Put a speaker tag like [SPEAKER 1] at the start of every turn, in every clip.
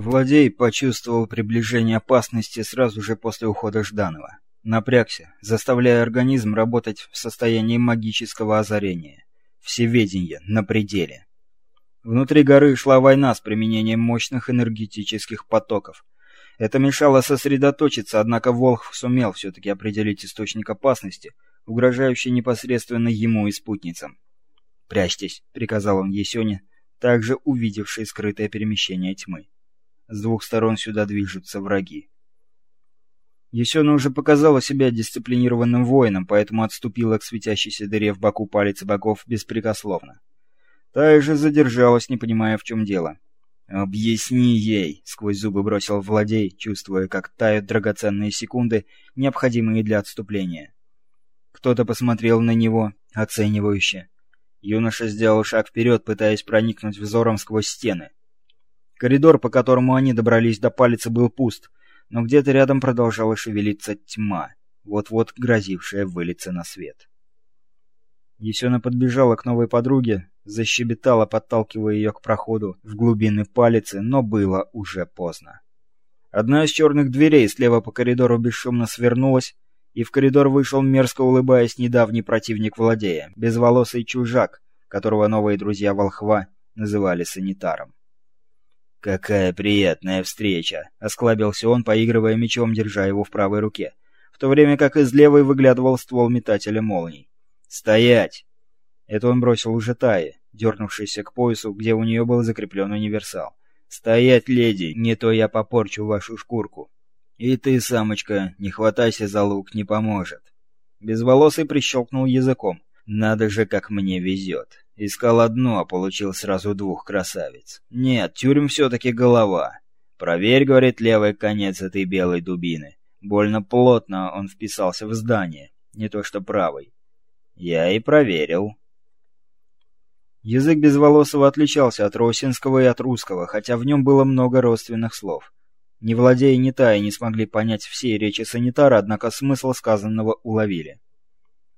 [SPEAKER 1] Владей почувствовал приближение опасности сразу же после ухода Жданова. Напрягся, заставляя организм работать в состоянии магического озарения. Всеведение на пределе. Внутри горы шла война с применением мощных энергетических потоков. Это мешало сосредоточиться, однако Волхв сумел все-таки определить источник опасности, угрожающий непосредственно ему и спутницам. «Прячьтесь», — приказал он Есёне, также увидевший скрытое перемещение тьмы. С двух сторон сюда движутся враги. Есена уже показала себя дисциплинированным воином, поэтому отступила к светящейся дыре в боку палец богов беспрекословно. Та же задержалась, не понимая, в чем дело. «Объясни ей!» — сквозь зубы бросил Владей, чувствуя, как тают драгоценные секунды, необходимые для отступления. Кто-то посмотрел на него, оценивающе. Юноша сделал шаг вперед, пытаясь проникнуть взором сквозь стены. Коридор, по которому они добрались до палицы, был пуст, но где-то рядом продолжала шевелиться тьма, вот-вот грозившая вылиться на свет. Есена подбежала к новой подруге, защебетала, подталкивая ее к проходу в глубины палицы, но было уже поздно. Одна из черных дверей слева по коридору бесшумно свернулась, и в коридор вышел, мерзко улыбаясь, недавний противник владея, безволосый чужак, которого новые друзья волхва называли санитаром. «Какая приятная встреча!» — осклабился он, поигрывая мечом, держа его в правой руке, в то время как из левой выглядывал ствол метателя молний. «Стоять!» Это он бросил уже Тае, дернувшейся к поясу, где у нее был закреплен универсал. «Стоять, леди, не то я попорчу вашу шкурку!» «И ты, самочка, не хватайся за лук, не поможет!» Безволосый прищелкнул языком. «Надо же, как мне везет!» Искал одну, а получил сразу двух красавиц. Нет, тюрьм все-таки голова. Проверь, говорит, левый конец этой белой дубины. Больно плотно он вписался в здание, не то что правый. Я и проверил. Язык Безволосого отличался от росинского и от русского, хотя в нем было много родственных слов. Не владея ни та и не смогли понять всей речи санитара, однако смысл сказанного уловили.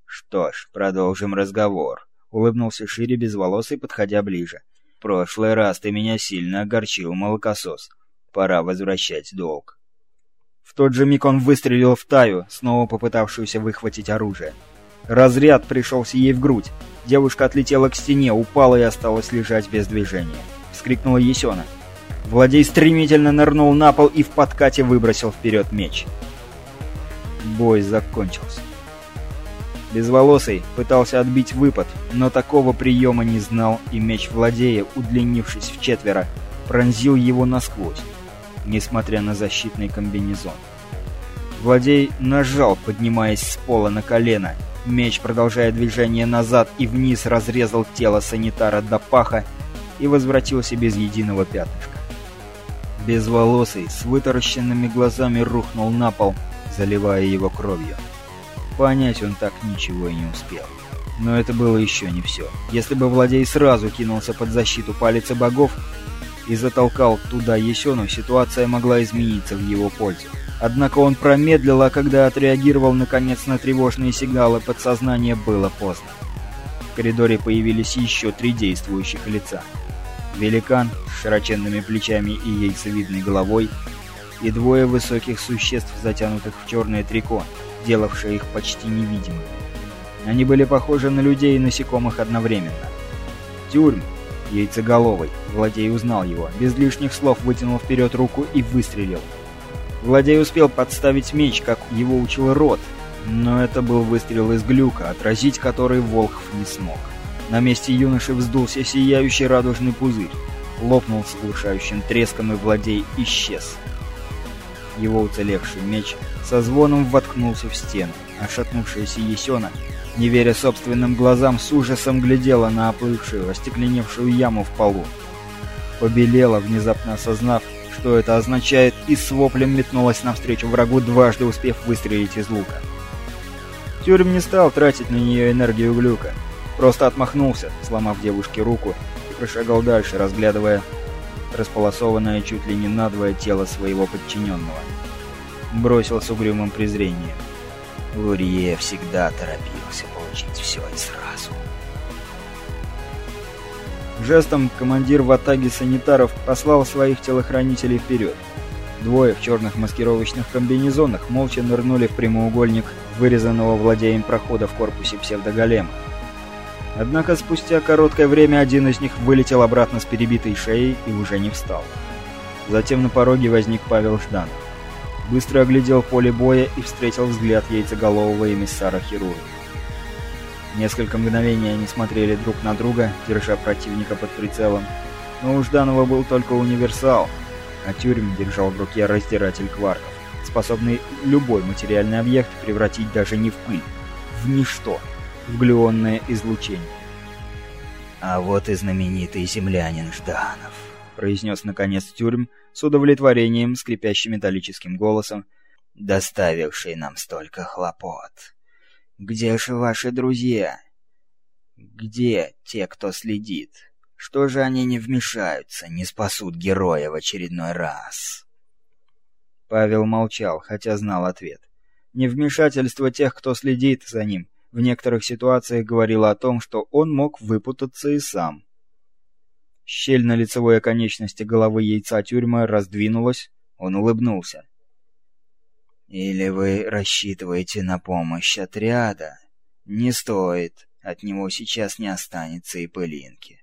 [SPEAKER 1] Что ж, продолжим разговор. Улыбнулся шире безволосый, подходя ближе. «В прошлый раз ты меня сильно огорчил, молокосос. Пора возвращать долг». В тот же миг он выстрелил в Таю, снова попытавшуюся выхватить оружие. Разряд пришелся ей в грудь. Девушка отлетела к стене, упала и осталась лежать без движения. Вскрикнула Есена. Владей стремительно нырнул на пол и в подкате выбросил вперед меч. Бой закончился. Безволосый пытался отбить выпад, но такого приема не знал, и меч владея, удлинившись в четверо, пронзил его насквозь, несмотря на защитный комбинезон. Владей нажал, поднимаясь с пола на колено. Меч, продолжая движение назад и вниз, разрезал тело санитара до паха и возвратился без единого пятнышка. Безволосый, с вытаращенными глазами рухнул на пол, заливая его кровью. Понять он так ничего и не успел. Но это было еще не все. Если бы Владей сразу кинулся под защиту палицы богов и затолкал туда Есену, ситуация могла измениться в его пользу. Однако он промедлил, а когда отреагировал наконец на тревожные сигналы подсознания, было поздно. В коридоре появились еще три действующих лица. Великан с широченными плечами и яйцевидной головой и двое высоких существ, затянутых в черное трико, делавшее их почти невидимыми. Они были похожи на людей и насекомых одновременно. Тюрьм, яйцеголовый, Владей узнал его, без лишних слов вытянул вперед руку и выстрелил. Владей успел подставить меч, как его учил Рот, но это был выстрел из глюка, отразить который Волхов не смог. На месте юноши вздулся сияющий радужный пузырь, лопнул с глушающим треском и Владей исчез. Его уцелевший меч со звоном воткнулся в стену. Отшатнувшаяся Есена, не веря собственным глазам, с ужасом глядела на оплывшую, остекленевшую яму в полу. Побелела, внезапно осознав, что это означает, и с воплем метнулась навстречу врагу, дважды успев выстрелить из лука. Тюрем не стал тратить на нее энергию глюка. Просто отмахнулся, сломав девушке руку, и прошагал дальше, разглядывая располосованное чуть ли не надвое тело своего подчиненного. Бросил с угрюмым презрением. Лурье всегда торопился получить все и сразу. Жестом командир в атаге санитаров послал своих телохранителей вперед. Двое в черных маскировочных комбинезонах молча нырнули в прямоугольник вырезанного владеем прохода в корпусе псевдоголема. Однако спустя короткое время один из них вылетел обратно с перебитой шеей и уже не встал. Затем на пороге возник Павел Жданов. Быстро оглядел поле боя и встретил взгляд яйцеголового эмиссара-хирурга. Несколько мгновений они смотрели друг на друга, держа противника под прицелом. Но у Жданова был только универсал, а Тюрем держал в руке раздиратель кварков, способный любой материальный объект превратить даже не в пыль, в ничто, в глюонное излучение.
[SPEAKER 2] «А вот и знаменитый землянин Жданов», — произнес наконец Тюрем с удовлетворением, скрипящим металлическим голосом, доставивший нам столько хлопот. Где же ваши друзья? Где те, кто следит? Что же они не вмешаются, не спасут героя в очередной раз?
[SPEAKER 1] Павел молчал, хотя знал ответ. Невмешательство тех, кто следит за ним, в некоторых ситуациях говорило о том, что он мог выпутаться и сам. Щель на лицевой оконечности головы яйца тюрьмы раздвинулась, он улыбнулся.
[SPEAKER 2] Или вы рассчитываете на помощь отряда? Не стоит, от него сейчас не останется и пылинки.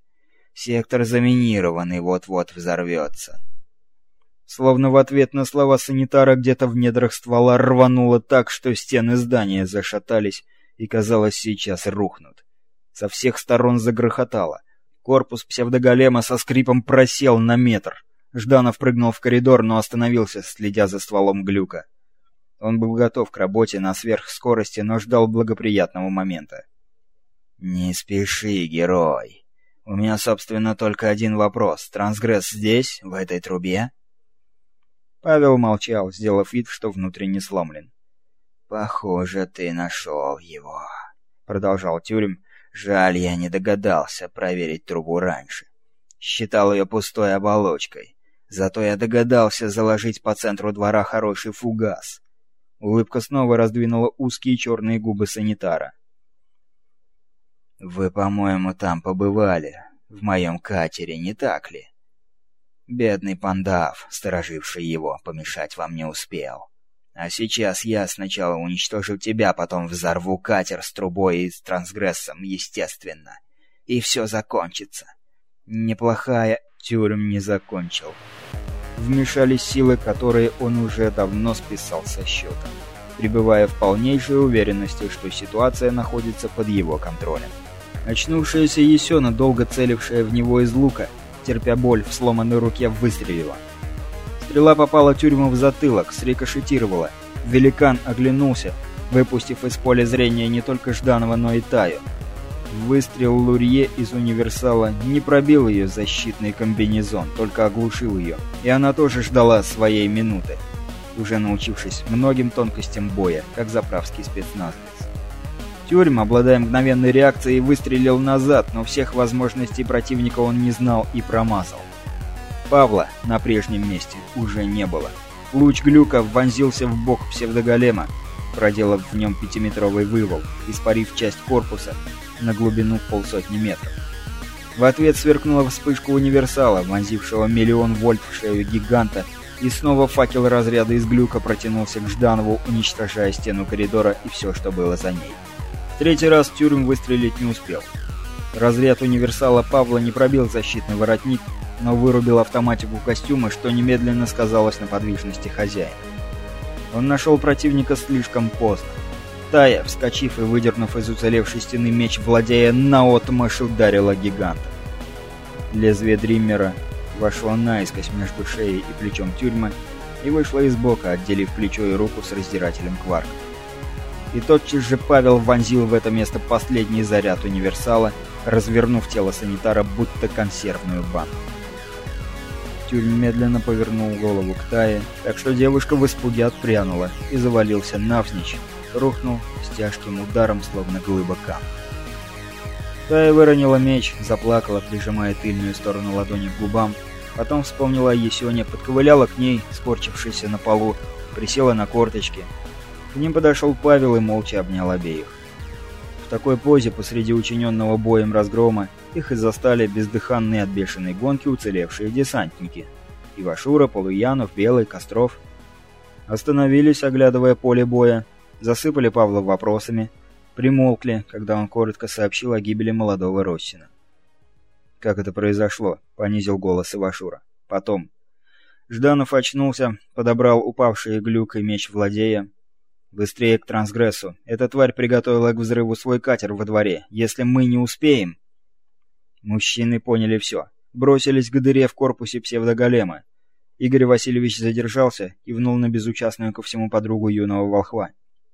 [SPEAKER 2] Сектор заминированный вот-вот взорвется.
[SPEAKER 1] Словно в ответ на слова санитара где-то в недрах ствола рвануло так, что стены здания зашатались и, казалось, сейчас рухнут. Со всех сторон загрохотало. Корпус псевдоголема со скрипом просел на метр. Жданов прыгнул в коридор, но остановился, следя за стволом глюка. Он был готов к работе на сверхскорости, но ждал благоприятного момента.
[SPEAKER 2] «Не спеши, герой. У меня, собственно, только один вопрос. Трансгресс здесь, в этой трубе?»
[SPEAKER 1] Павел молчал, сделав вид, что внутренне сломлен.
[SPEAKER 2] «Похоже, ты нашел его», — продолжал Тюрем. «Жаль, я не догадался проверить трубу раньше. Считал ее пустой оболочкой. Зато я догадался заложить по центру двора хороший фугас.
[SPEAKER 1] Улыбка снова раздвинула узкие черные губы санитара.
[SPEAKER 2] «Вы, по-моему, там побывали, в моем катере, не так ли? Бедный пандав, стороживший его, помешать вам не успел. А сейчас я сначала уничтожу тебя, потом взорву катер с трубой и с трансгрессом, естественно. И все закончится. Неплохая тюрем не закончил вмешались силы, которые он уже давно списал со счета, пребывая в полнейшей уверенности, что ситуация находится под его контролем. Очнувшаяся Есена, долго целившая в него из лука, терпя боль в сломанной руке, выстрелила. Стрела попала тюрьму в затылок, срикошетировала. Великан оглянулся, выпустив из поля зрения не только Жданова, но и Таю. Выстрел Лурье из универсала не пробил ее защитный комбинезон, только оглушил ее, и она тоже ждала своей минуты, уже научившись многим тонкостям боя, как заправский спецназовец. Тюрьма, обладая мгновенной реакцией, выстрелил назад, но всех возможностей противника он не знал и промазал. Павла на прежнем месте уже не было. Луч глюка вонзился в бок псевдоголема, проделав в нем пятиметровый вывал, испарив часть корпуса на глубину полсотни метров. В ответ сверкнула вспышка универсала, вонзившего миллион вольт в шею гиганта, и снова факел разряда из глюка протянулся к Жданову, уничтожая стену коридора и все, что было за ней. Третий раз Тюрем выстрелить не успел. Разряд универсала Павла не пробил защитный воротник, но вырубил автоматику костюма, что немедленно сказалось на подвижности хозяина. Он нашел противника слишком поздно. Тая, вскочив и выдернув из уцелевшей стены меч, владея наотмашь ударила гиганта. Лезвие Дриммера вошло наискось между шеей и плечом тюрьмы и вышло из бока, отделив плечо и руку с раздирателем кварка. И тотчас же Павел вонзил в это место последний заряд универсала, развернув тело санитара будто консервную банку. Тюль медленно повернул голову к Тае, так что девушка в испуге отпрянула и завалился навзничь, рухнул с тяжким ударом, словно глыба камня. Тая выронила меч, заплакала, прижимая тыльную сторону ладони к губам, потом вспомнила о Есёне, подковыляла к ней, скорчившейся на полу, присела на корточки. К ним подошел Павел и молча обнял обеих.
[SPEAKER 1] В такой позе посреди учиненного боем разгрома их и застали бездыханные от бешеной гонки уцелевшие десантники. Ивашура, Полуянов, Белый, Костров. Остановились, оглядывая поле боя, засыпали Павла вопросами, примолкли, когда он коротко сообщил о гибели молодого Россина. «Как это произошло?» — понизил голос Ивашура. «Потом». Жданов очнулся, подобрал упавший глюк и меч владея, «Быстрее к трансгрессу. Эта тварь приготовила к взрыву свой катер во дворе. Если мы не успеем...» Мужчины поняли все. Бросились к дыре в корпусе псевдоголема. Игорь Васильевич задержался и внул на безучастную ко всему подругу юного волхва.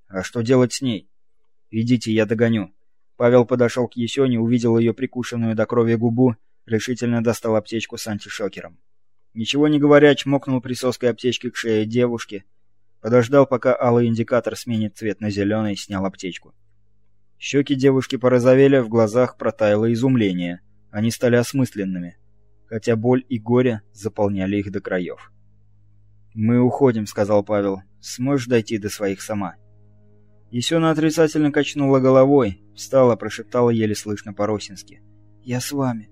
[SPEAKER 1] «А что делать с ней?» «Идите, я догоню». Павел подошел к Есёне, увидел ее прикушенную до крови губу, решительно достал аптечку с антишокером. Ничего не говоря, чмокнул присоской аптечки к шее девушки, Подождал, пока алый индикатор сменит цвет на зеленый, снял аптечку. Щеки девушки порозовели, в глазах протаяло изумление. Они стали осмысленными, хотя боль и горе заполняли их до краев. «Мы уходим», — сказал Павел. «Сможешь дойти до своих сама?» Есена отрицательно качнула головой, встала, прошептала еле слышно по-росински. «Я с вами».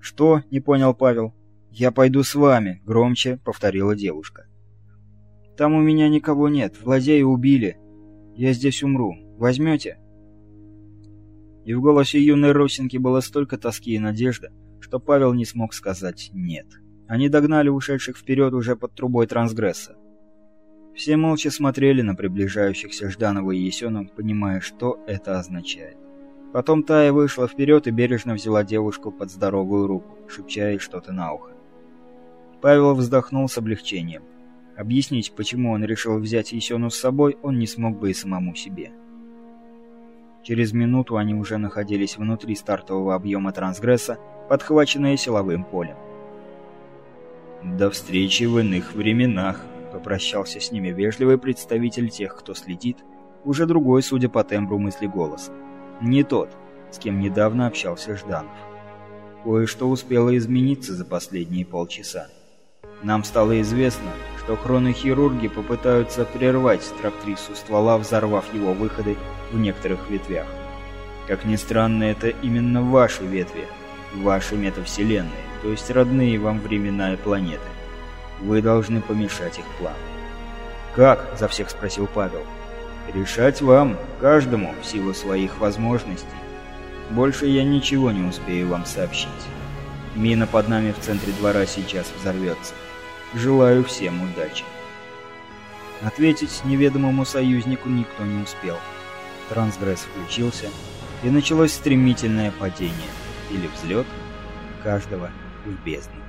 [SPEAKER 1] «Что?» — не понял Павел. «Я пойду с вами», — громче повторила девушка. Там у меня никого нет, злодея убили. Я здесь умру. Возьмете?» И в голосе юной Росинки было столько тоски и надежды, что Павел не смог сказать «нет». Они догнали ушедших вперед уже под трубой трансгресса. Все молча смотрели на приближающихся Жданова и Есену, понимая, что это означает. Потом Тая вышла вперед и бережно взяла девушку под здоровую руку, шепча ей что-то на ухо. Павел вздохнул с облегчением. Объяснить, почему он решил взять Есену с собой, он не смог бы и самому себе. Через минуту они уже находились внутри стартового объема трансгресса, подхваченные силовым полем. «До встречи в иных временах», — попрощался с ними вежливый представитель тех, кто следит, уже другой, судя по тембру мысли голоса. Не тот, с кем недавно общался Жданов. Кое-что успело измениться за последние полчаса. Нам стало известно, что хронохирурги попытаются прервать трактрису ствола, взорвав его выходы в некоторых ветвях. Как ни странно, это именно ваши ветви, ваши метавселенные, то есть родные вам времена и планеты. Вы должны помешать их плану. «Как?» – за всех спросил Павел. «Решать вам, каждому, в силу своих возможностей. Больше я ничего не успею вам сообщить. Мина под нами в центре двора сейчас взорвется. Желаю всем удачи. Ответить неведомому союзнику никто не успел. Трансгресс включился, и началось стремительное падение, или взлет каждого в бездну.